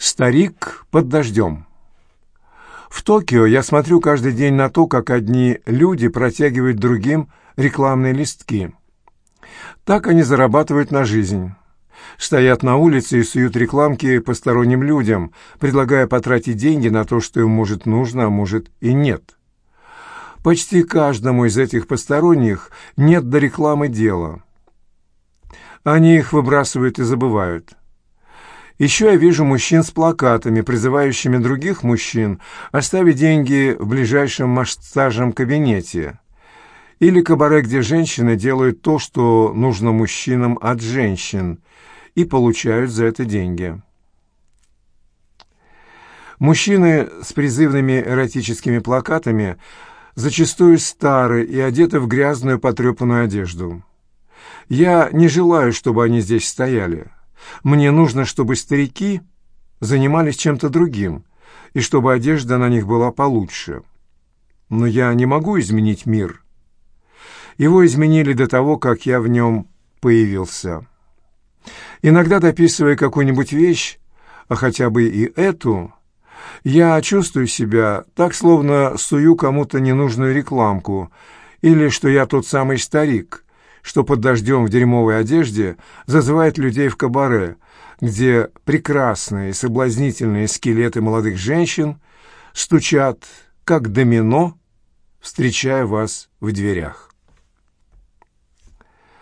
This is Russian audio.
Старик под дождем. В Токио я смотрю каждый день на то, как одни люди протягивают другим рекламные листки. Так они зарабатывают на жизнь. Стоят на улице и суют рекламки посторонним людям, предлагая потратить деньги на то, что им может нужно, а может и нет. Почти каждому из этих посторонних нет до рекламы дела. Они их выбрасывают и забывают. Еще я вижу мужчин с плакатами, призывающими других мужчин оставить деньги в ближайшем массажном кабинете. Или кабаре, где женщины делают то, что нужно мужчинам от женщин, и получают за это деньги. Мужчины с призывными эротическими плакатами зачастую стары и одеты в грязную потрепанную одежду. Я не желаю, чтобы они здесь стояли. Мне нужно, чтобы старики занимались чем-то другим, и чтобы одежда на них была получше. Но я не могу изменить мир. Его изменили до того, как я в нем появился. Иногда, дописывая какую-нибудь вещь, а хотя бы и эту, я чувствую себя так, словно сую кому-то ненужную рекламку, или что я тот самый старик, что под дождем в дерьмовой одежде зазывает людей в кабаре, где прекрасные соблазнительные скелеты молодых женщин стучат, как домино, встречая вас в дверях.